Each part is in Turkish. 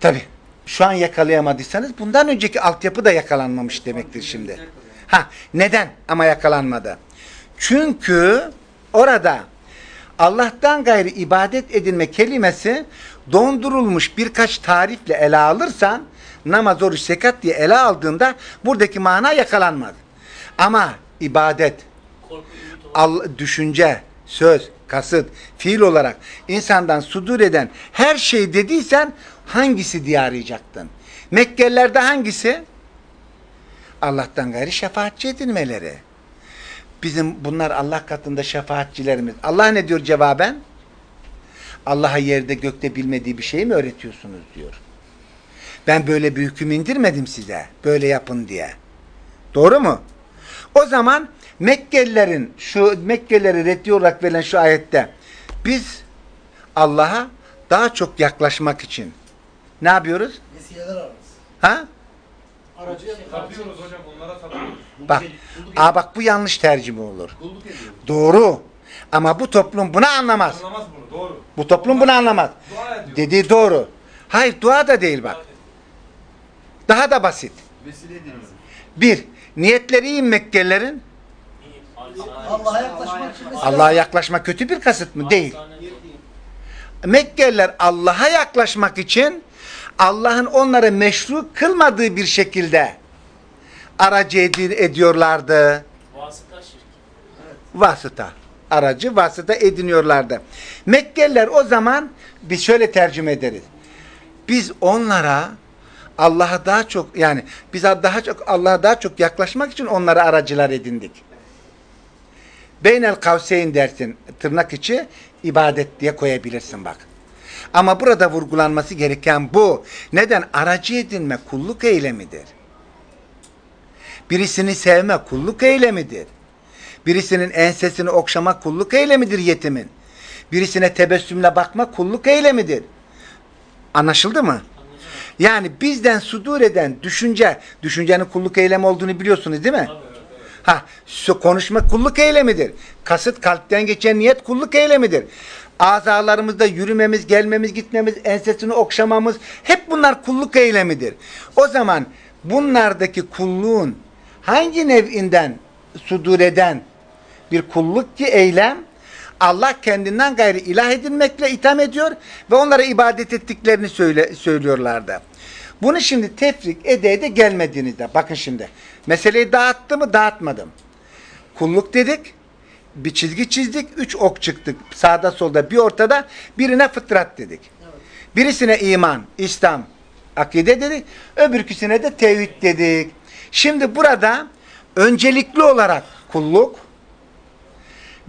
Tabi şu an yakalayamadıysanız bundan önceki altyapı da yakalanmamış demektir şimdi. Ha neden ama yakalanmadı? Çünkü orada Allah'tan gayrı ibadet edilme kelimesi dondurulmuş birkaç tarifle ele alırsan namaz, oruç, zekat diye ele aldığında buradaki mana yakalanmaz. Ama ibadet, düşünce, söz, kasıt, fiil olarak insandan sudur eden her şey dediysen hangisi diye arayacaktın? Mekkelilerde hangisi? Allah'tan gayri şefaatçi edilmeleri. Bizim bunlar Allah katında şefaatçilerimiz. Allah ne diyor cevaben? Allah'a yerde gökte bilmediği bir şey mi öğretiyorsunuz diyor. Ben böyle bir hüküm indirmedim size. Böyle yapın diye. Doğru mu? O zaman Mekkelilerin şu Mekkelileri reddi olarak verilen şu ayette biz Allah'a daha çok yaklaşmak için ne yapıyoruz? Vesileler ararız. Ha? Aracı Tapıyoruz hocam onlara tapıyoruz. Bak. Aa bak bu yanlış tercüme olur. Doğru. Ama bu toplum bunu anlamaz. Anlamaz bunu doğru. Bu toplum bunu anlamaz. Dediği doğru. Hayır dua da değil bak. Daha da basit. Vesile ediniz. Bir, niyetleri iyi Mekkelilerin. Allah'a yaklaşmak için Allah'a yaklaşmak kötü bir kasıt mı? Değil. Mekkeliler Allah'a yaklaşmak için Allah'ın onları meşru kılmadığı bir şekilde aracı edi- ediyorlardı. Vasıta şirk. Vasıta. Aracı vasıta ediniyorlardı. Mekkeliler o zaman biz şöyle tercüme ederiz. Biz onlara Allah'a daha çok yani biz daha çok Allah'a daha çok yaklaşmak için onlara aracılar edindik. Beynel kavseyn dersin tırnak içi ibadet diye koyabilirsin bak. Ama burada vurgulanması gereken bu. Neden? Aracı edinme kulluk eylemidir. Birisini sevme kulluk eylemidir. Birisinin ensesini okşama kulluk eylemidir yetimin. Birisine tebessümle bakma kulluk eylemidir. Anlaşıldı mı? Yani bizden sudur eden düşünce, düşüncenin kulluk eylemi olduğunu biliyorsunuz değil mi? Ha, konuşma kulluk eylemidir. Kasıt kalpten geçen niyet kulluk eylemidir. Azalarımızda yürümemiz, gelmemiz, gitmemiz, ensesini okşamamız hep bunlar kulluk eylemidir. O zaman bunlardaki kulluğun hangi nev'inden sudur eden bir kulluk ki eylem Allah kendinden gayri ilah edinmekle itham ediyor ve onlara ibadet ettiklerini söyle, söylüyorlardı. Bunu şimdi tefrik ede ede gelmediğinizde bakın şimdi meseleyi dağıttı mı dağıtmadım. Kulluk dedik bir çizgi çizdik üç ok çıktık sağda solda bir ortada birine fıtrat dedik. Birisine iman, İslam, akide dedik öbürküsüne de tevhid dedik. Şimdi burada öncelikli olarak kulluk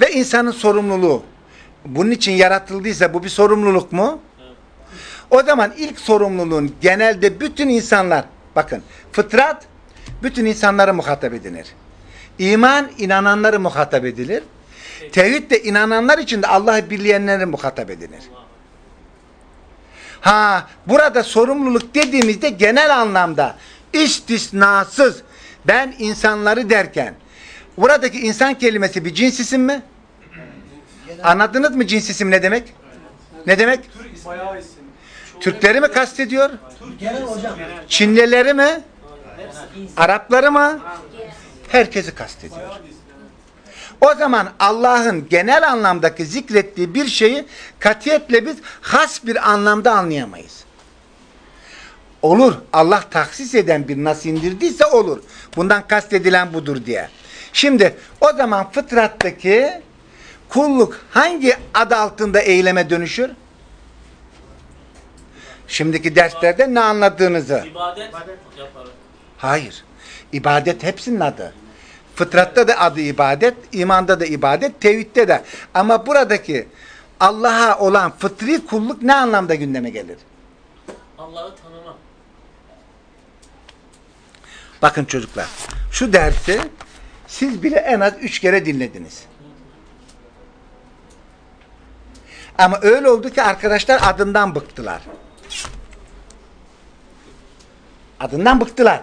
ve insanın sorumluluğu. Bunun için yaratıldıysa bu bir sorumluluk mu? O zaman ilk sorumluluğun genelde bütün insanlar, bakın fıtrat bütün insanları muhatap edilir. İman inananları muhatap edilir. Tevhid de inananlar için de Allah'ı bilmeyenleri muhatap edilir. Ha, burada sorumluluk dediğimizde genel anlamda istisnasız ben insanları derken buradaki insan kelimesi bir cins isim mi? Anladınız mı cins isim ne demek? Ne demek? Türkleri mi kastediyor? Çinlileri mi? Arapları mı? Herkesi kastediyor. O zaman Allah'ın genel anlamdaki zikrettiği bir şeyi katiyetle biz has bir anlamda anlayamayız. Olur. Allah taksis eden bir nas indirdiyse olur. Bundan kastedilen budur diye. Şimdi o zaman fıtrattaki kulluk hangi adı altında eyleme dönüşür? Şimdiki derslerde ne anladığınızı. İbadet. Hayır. İbadet hepsinin adı. Fıtratta da adı ibadet, imanda da ibadet, tevhidde de. Ama buradaki Allah'a olan fıtri kulluk ne anlamda gündeme gelir? Allah'ı tanımak. Bakın çocuklar, şu dersi siz bile en az üç kere dinlediniz. Ama öyle oldu ki arkadaşlar adından bıktılar. Adından bıktılar.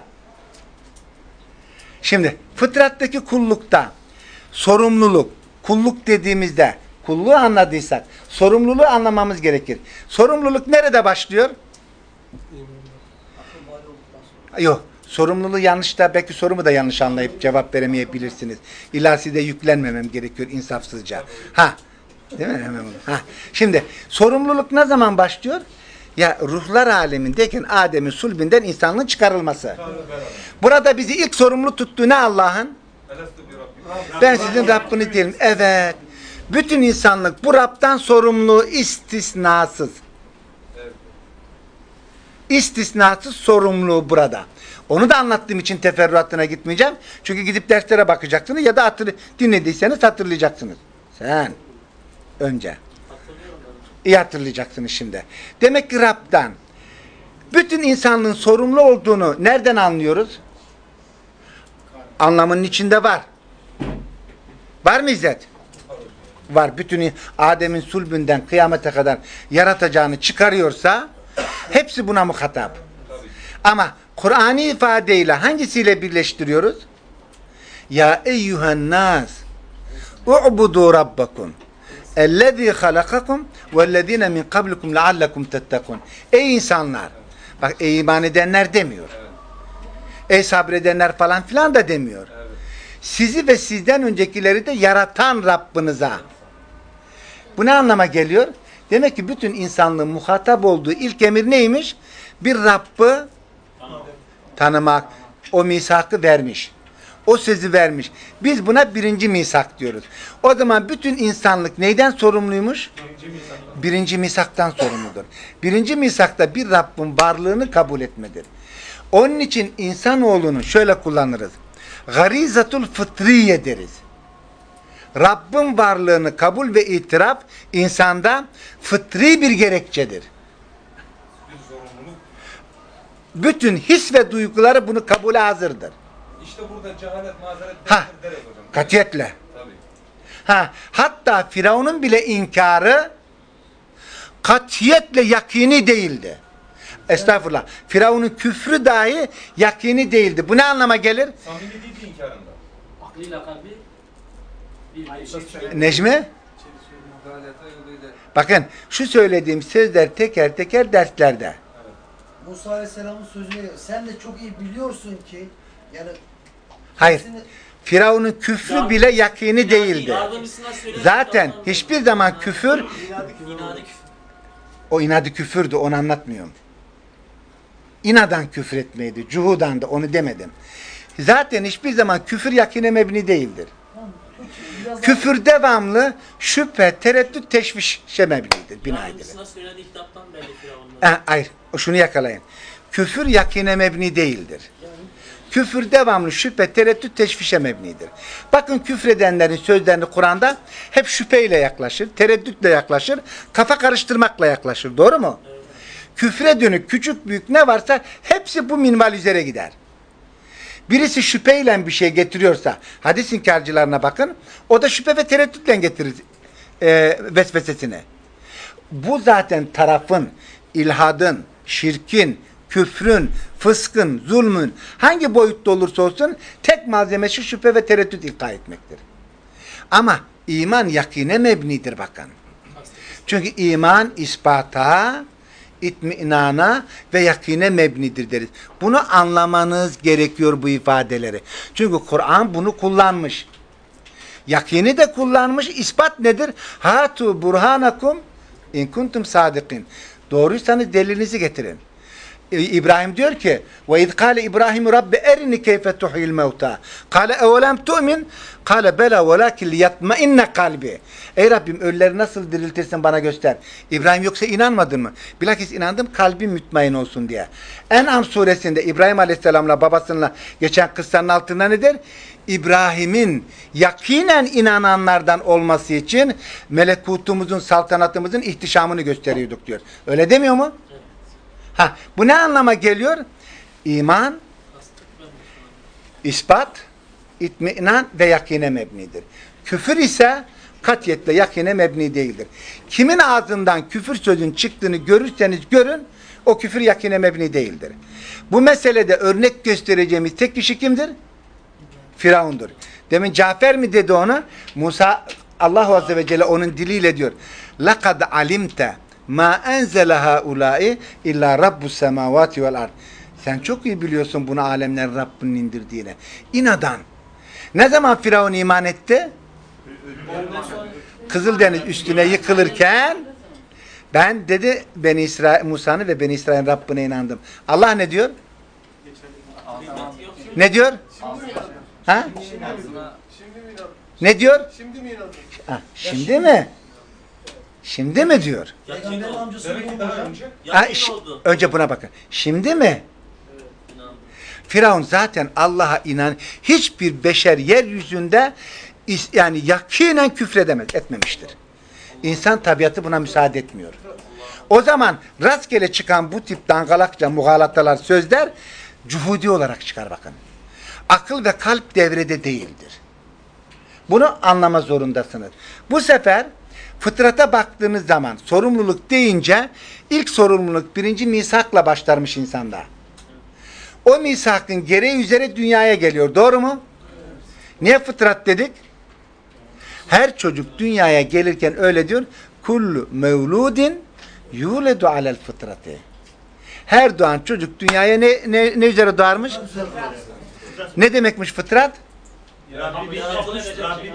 Şimdi fıtrattaki kullukta sorumluluk, kulluk dediğimizde kulluğu anladıysak sorumluluğu anlamamız gerekir. Sorumluluk nerede başlıyor? Yok. Sorumluluğu yanlış da belki sorumu da yanlış anlayıp cevap veremeyebilirsiniz. İlla size yüklenmemem gerekiyor insafsızca. Ha. Değil mi? Hemen. Ha. Şimdi sorumluluk ne zaman başlıyor? Ya ruhlar alemindeyken Adem'in sulbinden insanlığın çıkarılması. Burada bizi ilk sorumlu tuttuğu ne Allah'ın? Ben sizin Rabbiniz değilim. Evet. Bütün insanlık bu Rab'dan sorumlu istisnasız. İstisnasız sorumluluğu burada. Onu da anlattığım için teferruatına gitmeyeceğim. Çünkü gidip derslere bakacaksınız ya da hatır, dinlediyseniz hatırlayacaksınız. Sen önce. İyi hatırlayacaksınız şimdi. Demek ki Rab'dan bütün insanlığın sorumlu olduğunu nereden anlıyoruz? Anlamının içinde var. Var mı İzzet? Var. Bütün Adem'in sulbünden kıyamete kadar yaratacağını çıkarıyorsa hepsi buna muhatap. Ama Kur'an'ı ifadeyle hangisiyle birleştiriyoruz? Ya eyyühen nas u'budu rabbakum ellezî halakakum vellezîne min kablikum leallekum tettekun. Ey insanlar! Bak ey iman edenler demiyor. Ey sabredenler falan filan da demiyor. Sizi ve sizden öncekileri de yaratan Rabbinize. Bu ne anlama geliyor? Demek ki bütün insanlığın muhatap olduğu ilk emir neymiş? Bir Rabb'ı tanımak. O misakı vermiş. O sözü vermiş. Biz buna birinci misak diyoruz. O zaman bütün insanlık neyden sorumluymuş? Birinci misaktan sorumludur. Birinci misakta bir Rabbin varlığını kabul etmedir. Onun için insanoğlunu şöyle kullanırız. Garizatul fıtriye deriz. Rabbin varlığını kabul ve itiraf insanda fıtri bir gerekçedir. Bütün his ve duyguları bunu kabule hazırdır. İşte burada cehalet mazeret Ha. deriz hocam. Katiyetle. Tabii. Ha, hatta Firavun'un bile inkarı katiyetle yakini değildi. Estağfurullah. Firavun'un küfrü dahi yakini değildi. Bu ne anlama gelir? Samimi değildi inkarında. Aklıyla kalbi bir Necmi? Bakın şu söylediğim sözler teker teker derslerde. Musa Aleyhisselam'ın sözüne sen de çok iyi biliyorsun ki yani Hayır. Firavun'un küfrü bile yakini değildi. Yardımcısına söyledi. Zaten hiçbir zaman küfür İnadı küfür. o inadı küfürdü onu anlatmıyorum. İnadan küfür etmeydi. Cuhudan da onu demedim. Zaten hiçbir zaman küfür yakine mebni değildir. Daha- Küfür devamlı şüphe, tereddüt, teşvişe mebnidir, bina edilir. Hayır, şunu yakalayın. Küfür yakine mebni değildir. Küfür devamlı şüphe, tereddüt, teşvişe mebnidir. Bakın küfredenlerin sözlerini Kur'an'da hep şüpheyle yaklaşır, tereddütle yaklaşır, kafa karıştırmakla yaklaşır. Doğru mu? Küfre dönük küçük büyük ne varsa hepsi bu minval üzere gider. Birisi şüpheyle bir şey getiriyorsa hadis inkarcılarına bakın o da şüphe ve tereddütle getirir e, vesvesesini. Bu zaten tarafın, ilhadın, şirkin, küfrün, fıskın, zulmün hangi boyutta olursa olsun tek malzemesi şüphe ve tereddüt ilka etmektir. Ama iman yakine mebnidir bakın. Çünkü iman ispata, itminana ve yakine mebnidir deriz. Bunu anlamanız gerekiyor bu ifadeleri. Çünkü Kur'an bunu kullanmış. Yakini de kullanmış. İspat nedir? Hatu burhanakum in kuntum sadikin. Doğruysanız delilinizi getirin. İbrahim diyor ki ve iz kâle İbrahim Rabbi erini keyfe tuhil mevta. Kâle evelem tu'min. Kâle bela velâkin liyatmainne kalbi. Ey Rabbim ölüleri nasıl diriltirsin bana göster. İbrahim yoksa inanmadın mı? Bilakis inandım kalbim mütmain olsun diye. En'am suresinde İbrahim Aleyhisselam'la babasıyla geçen kıssanın altında nedir? İbrahim'in yakinen inananlardan olması için melekutumuzun, saltanatımızın ihtişamını gösteriyorduk diyor. Öyle demiyor mu? Ha, bu ne anlama geliyor? İman, Kastık ben Müslüman. ispat, itminan ve yakine mebnidir. Küfür ise katiyetle yakine mebni değildir. Kimin ağzından küfür sözün çıktığını görürseniz görün, o küfür yakine mebni değildir. Bu meselede örnek göstereceğimiz tek kişi kimdir? Firavundur. Demin Cafer mi dedi ona? Musa Allah Azze ve Celle onun diliyle diyor. لَقَدْ عَلِمْتَ ma enzele haulâi illa rabbus semavati vel ard. Sen çok iyi biliyorsun bunu alemlerin Rabbinin indirdiğini. İnadan. Ne zaman Firavun iman etti? Kızıldeniz üstüne yıkılırken ben dedi Beni İsrail Musa'nın ve Beni İsrail'in Rabbine inandım. Allah ne diyor? Ne diyor? Ha? Ne diyor? Şimdi mi inandın? Ha, şimdi mi? Şimdi mi diyor? Peygamberin Yakın, amcası Demek ki bu daha hocam. önce Ha, oldu. önce buna bakın. Şimdi mi? İnandım. Firavun zaten Allah'a inan hiçbir beşer yeryüzünde is- yani yakinen küfredemez, etmemiştir. İnsan tabiatı buna müsaade etmiyor. O zaman rastgele çıkan bu tip dangalakça muhalatalar, sözler cuhudi olarak çıkar bakın. Akıl ve kalp devrede değildir. Bunu anlama zorundasınız. Bu sefer fıtrata baktığınız zaman sorumluluk deyince ilk sorumluluk birinci misakla başlarmış insanda. O misakın gereği üzere dünyaya geliyor. Doğru mu? Niye fıtrat dedik? Her çocuk dünyaya gelirken öyle diyor. Kullu mevludin yuledu alel fıtrati. Her doğan çocuk dünyaya ne, ne, ne üzere doğarmış? Ne demekmiş fıtrat? Rabbi Rabbi.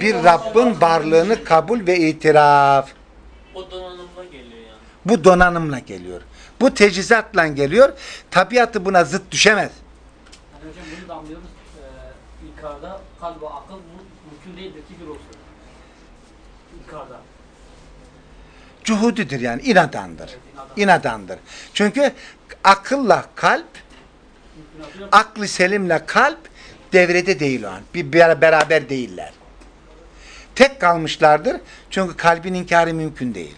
Bir Rabbin varlığını kabul ve itiraf. O donanımla geliyor yani. Bu donanımla geliyor. Bu tecizatla geliyor. Tabiatı buna zıt düşemez. Yani hocam bunu da anlıyoruz. Ee, İlkarda kalp ve akıl mü- mümkün değildir ki bir olsun. İlkarda. Cuhudidir yani inadandır. Evet, inadan. İnadandır. Çünkü akılla kalp, aklı selimle kalp devrede değil o an. Bir- beraber değiller. Tek kalmışlardır. Çünkü kalbin inkarı mümkün değil.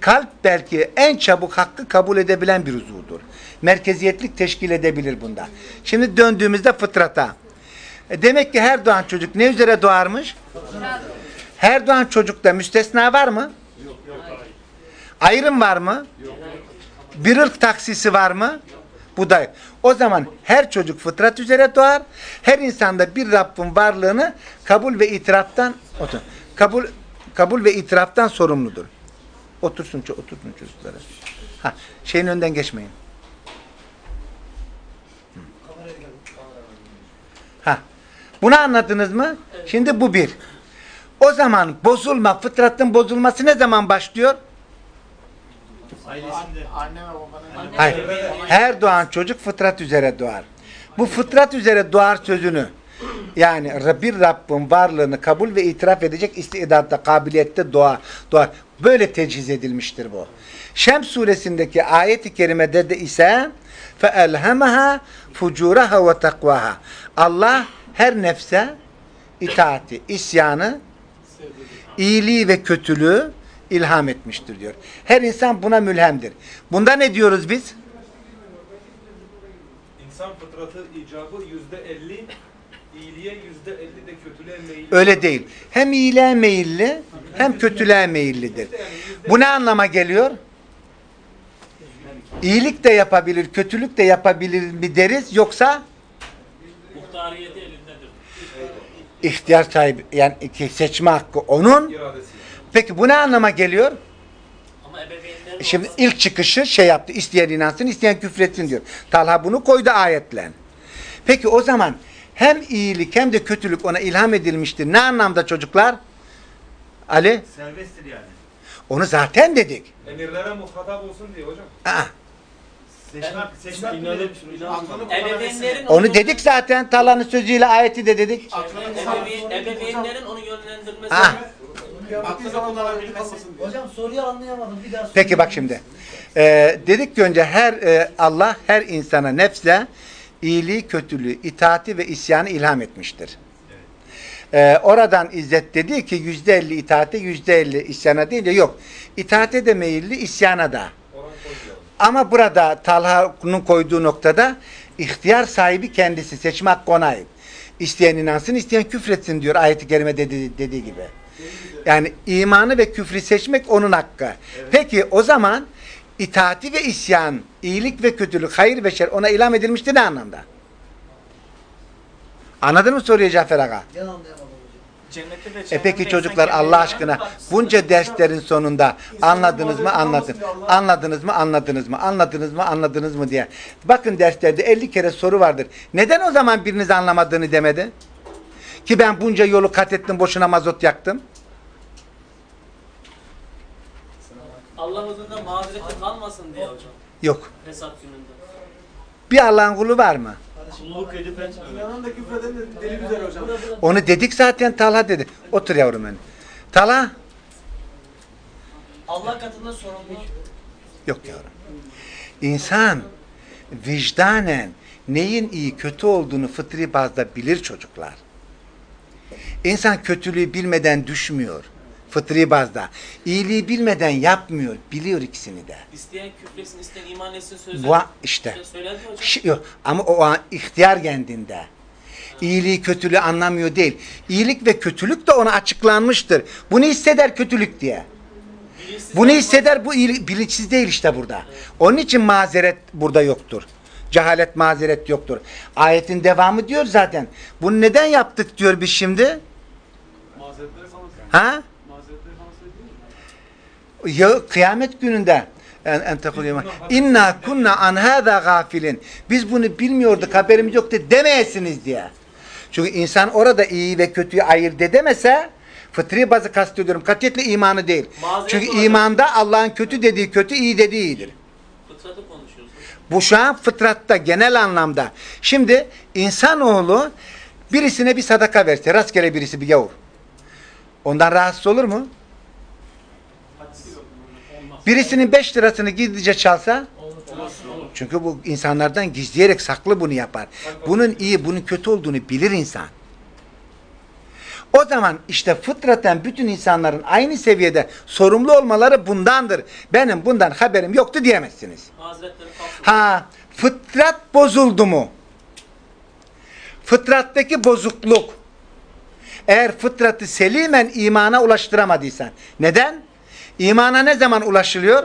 Kalp belki en çabuk hakkı kabul edebilen bir uzuvdur. Merkeziyetlik teşkil edebilir bunda. Şimdi döndüğümüzde fıtrata. E demek ki her doğan çocuk ne üzere doğarmış? Her doğan çocukta müstesna var mı? Ayrım var mı? Bir ırk taksisi var mı? Bu da. O zaman her çocuk fıtrat üzere doğar. Her insanda bir Rabbin varlığını kabul ve itiraftan otur. Kabul kabul ve itiraftan sorumludur. Otursun, otursun çocuklara. Ha, şeyin önden geçmeyin. Ha. Bunu anladınız mı? Şimdi bu bir. O zaman bozulma, fıtratın bozulması ne zaman başlıyor? Hayır. Her doğan çocuk fıtrat üzere doğar. Bu fıtrat üzere doğar sözünü yani bir Rabb'in varlığını kabul ve itiraf edecek istidatta, kabiliyette doğa, doğar. Böyle teciz edilmiştir bu. Şem suresindeki ayet-i kerimede de ise فَاَلْهَمَهَا فُجُورَهَا وَتَقْوَهَا Allah her nefse itaati, isyanı, iyiliği ve kötülüğü, ilham etmiştir diyor. Her insan buna mülhemdir. Bunda ne diyoruz biz? insan fıtratı icabı yüzde elli, iyiliğe yüzde elli de kötülüğe meyilli. Öyle değil. Hem iyiliğe meyilli hem kötülüğe meyillidir. Bu ne anlama geliyor? İyilik de yapabilir, kötülük de yapabilir mi deriz yoksa Muhtariyeti elindedir. ihtiyar sahibi yani ki seçme hakkı onun. iradesi. Peki bu ne anlama geliyor? Ama ebeveynlerin Şimdi ilk çıkışı şey yaptı. isteyen inansın, isteyen küfretsin diyor. Talha bunu koydu ayetle. Peki o zaman hem iyilik hem de kötülük ona ilham edilmiştir. Ne anlamda çocuklar? Ali? Serbesttir yani. Onu zaten dedik. Emirlere muhatap olsun diye hocam. Aa, Seçmek, seçmek Ebeveynlerin onu dedik zaten. Talha'nın sözüyle ayeti de dedik. Ebeveyn, ebeveynlerin onu yönlendirmesi. Aklını kullanabilmesi. Hocam soruyu anlayamadım. Bir daha sorayım. Peki bak şimdi. Ee, dedik ki önce her e, Allah her insana nefse iyiliği, kötülüğü, itaati ve isyanı ilham etmiştir. Ee, oradan İzzet dedi ki yüzde elli itaate, yüzde elli isyana deyince yok. İtaate de meyilli, isyana da. Ama burada Talha'nın koyduğu noktada ihtiyar sahibi kendisi. Seçme hakkı ona ait. İsteyen inansın, isteyen küfretsin diyor ayet-i kerime dedi, dediği gibi. Yani imanı ve küfrü seçmek onun hakkı. Peki o zaman itaati ve isyan, iyilik ve kötülük, hayır ve şer ona ilham edilmişti ne anlamda? Anladın mı soruyu Cafer Aga? E peki çocuklar Allah aşkına bunca derslerin sonunda anladınız mı anladın. Anladınız mı anladınız mı anladınız mı anladınız mı diye. Bakın derslerde 50 kere soru vardır. Neden o zaman biriniz anlamadığını demedi? Ki ben bunca yolu kat ettim boşuna mazot yaktım. Allah huzurunda mazereti kalmasın diye hocam. Yok. Hesap gününde. Bir Allah'ın kulu var mı? Kulluk edip etmiyor. Yanında küfreden de deli güzel hocam. Onu dedik zaten Talha dedi. Otur yavrum benim. Talha? Allah katında sorumlu. Yok yavrum. İnsan vicdanen neyin iyi kötü olduğunu fıtri bazda bilir çocuklar. İnsan kötülüğü bilmeden düşmüyor. Fıtri bazda. İyiliği bilmeden yapmıyor. Biliyor ikisini de. İsteyen küfresin, isteyen iman etsin sözü. Bu işte. Söylendi hocam. Şi- yok. Ama o an ihtiyar kendinde. İyiliği kötülüğü anlamıyor değil. İyilik ve kötülük de ona açıklanmıştır. Bunu hisseder kötülük diye. Bilinçsiz Bunu hisseder bu iyilik, bilinçsiz değil işte burada. Onun için mazeret burada yoktur. Cehalet mazeret yoktur. Ayetin devamı diyor zaten. Bunu neden yaptık diyor biz şimdi? Mazeretleri sana Ha? Mazeretleri sana söyleyeyim mi? Ya kıyamet gününde en, en tekul inna kunna an hada gafilin. Biz bunu bilmiyorduk, haberimiz yoktu demeyesiniz diye. Çünkü insan orada iyi ve kötüyü ayırt edemese fıtri bazı kastediyorum. Katiyetle imanı değil. Mazeret Çünkü olacak. imanda Allah'ın kötü dediği kötü, iyi dediği iyidir. Fıtratı konuşuyoruz. Bu şu an fıtratta genel anlamda. Şimdi insanoğlu birisine bir sadaka verse, rastgele birisi bir yavur. Ondan rahatsız olur mu? Birisinin beş lirasını gizlice çalsa? Çünkü bu insanlardan gizleyerek saklı bunu yapar. Bunun iyi, bunun kötü olduğunu bilir insan. O zaman işte fıtraten bütün insanların aynı seviyede sorumlu olmaları bundandır. Benim bundan haberim yoktu diyemezsiniz. Ha, fıtrat bozuldu mu? Fıtrattaki bozukluk. Eğer fıtratı selimen imana ulaştıramadıysan. Neden? İmana ne zaman ulaşılıyor?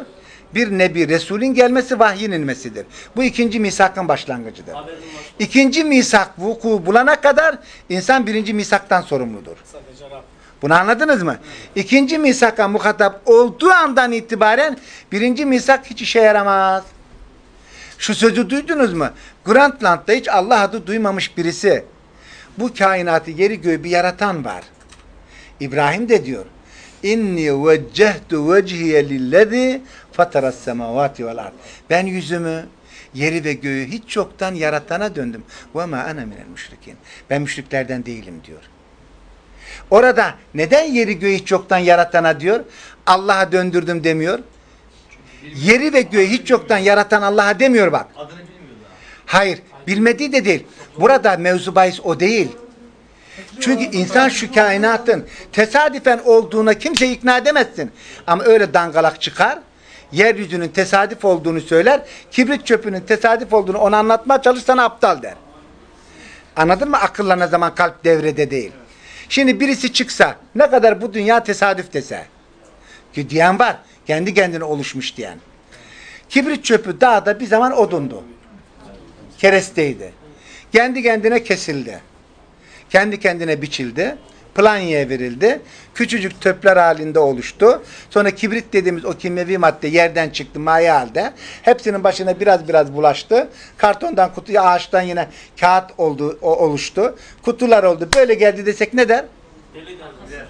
Bir nebi, Resulün gelmesi, vahyin inmesidir. Bu ikinci misakın başlangıcıdır. İkinci misak vuku bulana kadar insan birinci misaktan sorumludur. Bunu anladınız mı? İkinci misaka muhatap olduğu andan itibaren birinci misak hiç işe yaramaz. Şu sözü duydunuz mu? Grantland'da hiç Allah adı duymamış birisi. Bu kainatı yeri göğü bir yaratan var. İbrahim de diyor. İnni veccehtu vecihiye lillezî fataras semavati vel ard. Ben yüzümü yeri ve göğü hiç çoktan yaratana döndüm. Ve ma ana minel müşrikin. Ben müşriklerden değilim diyor. Orada neden yeri göğü hiç çoktan yaratana diyor? Allah'a döndürdüm demiyor. Yeri ve göğü hiç çoktan yaratan Allah'a demiyor bak. Adını bilmiyor daha. Hayır, bilmediği de değil. Burada mevzu bahis o değil. Çünkü insan şu kainatın tesadüfen olduğuna kimse ikna edemezsin. Ama öyle dangalak çıkar, yeryüzünün tesadüf olduğunu söyler, kibrit çöpünün tesadüf olduğunu ona anlatmaya çalışsan aptal der. Anladın mı? Akılla ne zaman kalp devrede değil. Şimdi birisi çıksa, ne kadar bu dünya tesadüf dese, ki diyen var, kendi kendine oluşmuş diyen. Kibrit çöpü dağda bir zaman odundu. Keresteydi. Kendi kendine kesildi. Kendi kendine biçildi. Planyaya verildi. Küçücük töpler halinde oluştu. Sonra kibrit dediğimiz o kimyevi madde yerden çıktı maye halde. Hepsinin başına biraz biraz bulaştı. Kartondan kutuya ağaçtan yine kağıt oldu, o, oluştu. Kutular oldu. Böyle geldi desek ne der? Deli derler.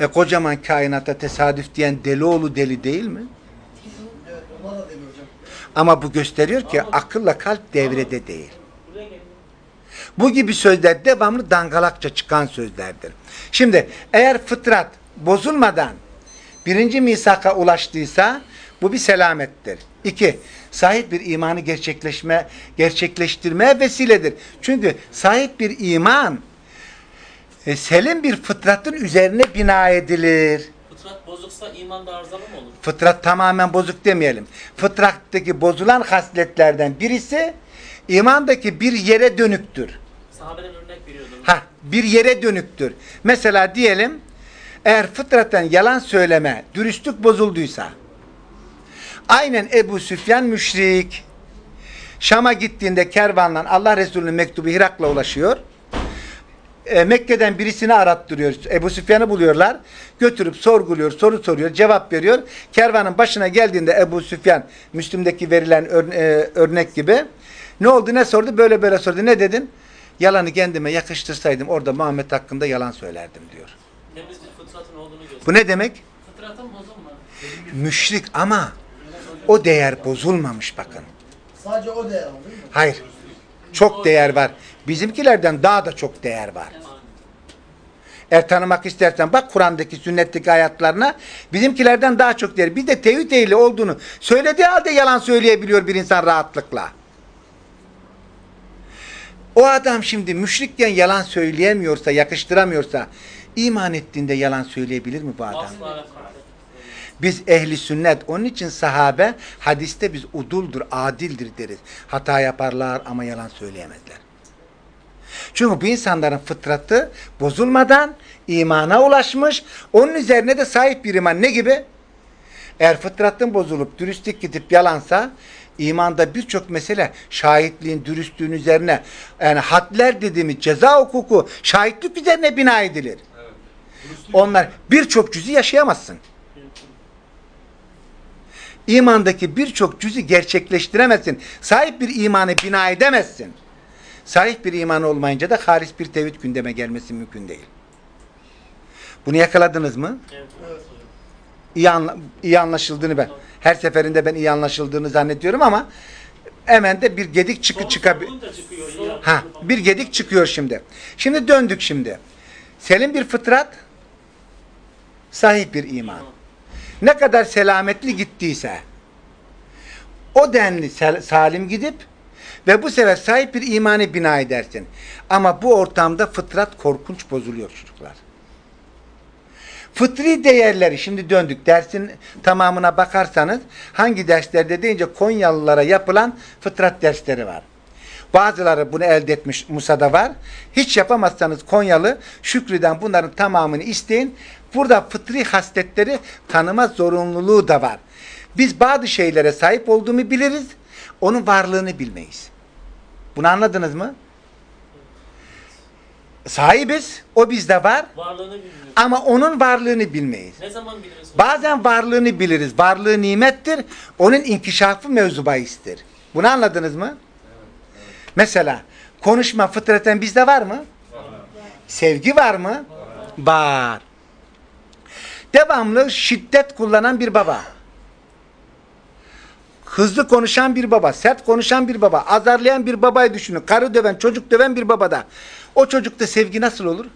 E kocaman kainata tesadüf diyen delioğlu deli değil mi? Ama bu gösteriyor ki akılla kalp devrede değil. Bu gibi sözler devamlı dangalakça çıkan sözlerdir. Şimdi eğer fıtrat bozulmadan birinci misaka ulaştıysa bu bir selamettir. İki, sahip bir imanı gerçekleşme, gerçekleştirmeye vesiledir. Çünkü sahip bir iman e, selim bir fıtratın üzerine bina edilir. Fıtrat bozuksa iman da arızalı mı olur? Fıtrat tamamen bozuk demeyelim. Fıtrattaki bozulan hasletlerden birisi imandaki bir yere dönüktür. Sahabeden örnek veriyordum. Ha, bir yere dönüktür. Mesela diyelim eğer fıtraten yalan söyleme, dürüstlük bozulduysa aynen Ebu Süfyan müşrik Şam'a gittiğinde kervanla Allah Resulü'nün mektubu Hirak'la ulaşıyor. e, Mekke'den birisini arattırıyor. Ebu Süfyan'ı buluyorlar. Götürüp sorguluyor, soru soruyor, cevap veriyor. Kervanın başına geldiğinde Ebu Süfyan, Müslüm'deki verilen ör- e, örnek gibi. Ne oldu, ne sordu? Böyle böyle sordu. Ne dedin? Yalanı kendime yakıştırsaydım orada Muhammed hakkında yalan söylerdim diyor. Temiz bir fıtratın olduğunu gösteriyor. Bu ne demek? Fıtratın bozulmadı. Müşrik ama o değer bozulmamış bakın. Sadece o değer mi? Hayır. Çok değer var. Bizimkilerden daha da çok değer var. Eğer tanımak istersen bak Kur'an'daki sünnetteki hayatlarına bizimkilerden daha çok değer. Bir de tevhid ehli olduğunu söylediği halde yalan söyleyebiliyor bir insan rahatlıkla. O adam şimdi müşrikken yalan söyleyemiyorsa, yakıştıramıyorsa iman ettiğinde yalan söyleyebilir mi bu adam? Asla. Biz ehli sünnet, onun için sahabe hadiste biz uduldur, adildir deriz. Hata yaparlar ama yalan söyleyemezler. Çünkü bu insanların fıtratı bozulmadan imana ulaşmış. Onun üzerine de sahip bir iman. Ne gibi? Eğer fıtratın bozulup dürüstlük gidip yalansa imanda birçok mesele şahitliğin dürüstlüğün üzerine yani hadler dediğimiz ceza hukuku şahitlik üzerine bina edilir. Onlar birçok cüzü yaşayamazsın. İmandaki birçok cüzü gerçekleştiremezsin. Sahip bir imanı bina edemezsin. Sahip bir iman olmayınca da haris bir tevhid gündeme gelmesi mümkün değil. Bunu yakaladınız mı? Evet. İyi, anla- iyi anlaşıldığını ben. Her seferinde ben iyi anlaşıldığını zannediyorum ama hemen de bir gedik çıkı çıkabilir. Ha, bir gedik çıkıyor şimdi. Şimdi döndük şimdi. Selim bir fıtrat, sahip bir iman. Ne kadar selametli gittiyse, o denli salim gidip ve bu sefer sahip bir imanı bina edersin. Ama bu ortamda fıtrat korkunç bozuluyor çocuklar. Fıtri değerleri şimdi döndük dersin tamamına bakarsanız hangi derslerde deyince Konyalılara yapılan fıtrat dersleri var. Bazıları bunu elde etmiş Musa'da var. Hiç yapamazsanız Konyalı Şükrü'den bunların tamamını isteyin. Burada fıtri hasletleri tanıma zorunluluğu da var. Biz bazı şeylere sahip olduğumu biliriz. Onun varlığını bilmeyiz. Bunu anladınız mı? Sahibiz. O bizde var. Varlığını bilmiyoruz. Ama onun varlığını bilmeyiz. Ne zaman biliriz? Bazen varlığını biliriz. Varlığı nimettir. Onun inkişafı mevzu bahistir. Bunu anladınız mı? Mesela konuşma fıtraten bizde var mı? Sevgi var mı? Var. Devamlı şiddet kullanan bir baba. Hızlı konuşan bir baba, sert konuşan bir baba, azarlayan bir babayı düşünün. Karı döven, çocuk döven bir babada. O çocukta sevgi nasıl olur?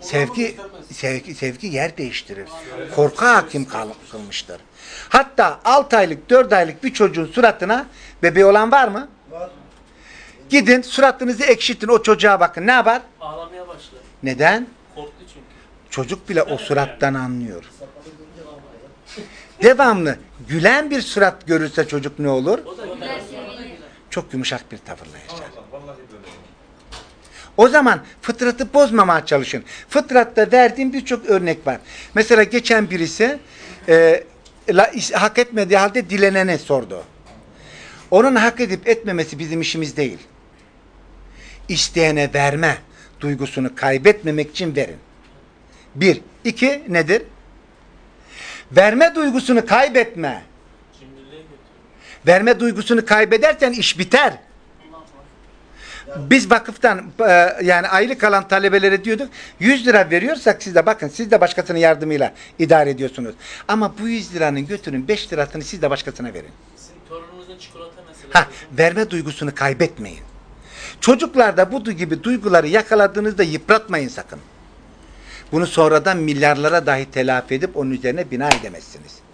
Sevgi, sevgi, sevgi yer değiştirir. Korku hakim kal- kılmıştır. Hatta 6 aylık, 4 aylık bir çocuğun suratına bebeği olan var mı? Var. Gidin suratınızı ekşitin o çocuğa bakın. Ne yapar? Ağlamaya başladı. Neden? Korktu çünkü. Çocuk bile o surattan anlıyor. Devamlı gülen bir surat görürse çocuk ne olur? O da güler. Çok yumuşak bir tavırla yaşar. O zaman fıtratı bozmamaya çalışın. Fıtratta verdiğim birçok örnek var. Mesela geçen birisi e, hak etmediği halde dilenene sordu. Onun hak edip etmemesi bizim işimiz değil. İsteyene verme duygusunu kaybetmemek için verin. Bir. iki nedir? Verme duygusunu kaybetme. Verme duygusunu kaybedersen iş biter. Biz vakıftan e, yani aylık alan talebelere diyorduk 100 lira veriyorsak siz de bakın siz de başkasının yardımıyla idare ediyorsunuz. Ama bu 100 liranın götürün 5 lirasını siz de başkasına verin. Sizin torununuzun çikolata meselesi. Ha, verme duygusunu kaybetmeyin. Çocuklarda bu gibi duyguları yakaladığınızda yıpratmayın sakın. Bunu sonradan milyarlara dahi telafi edip onun üzerine bina edemezsiniz.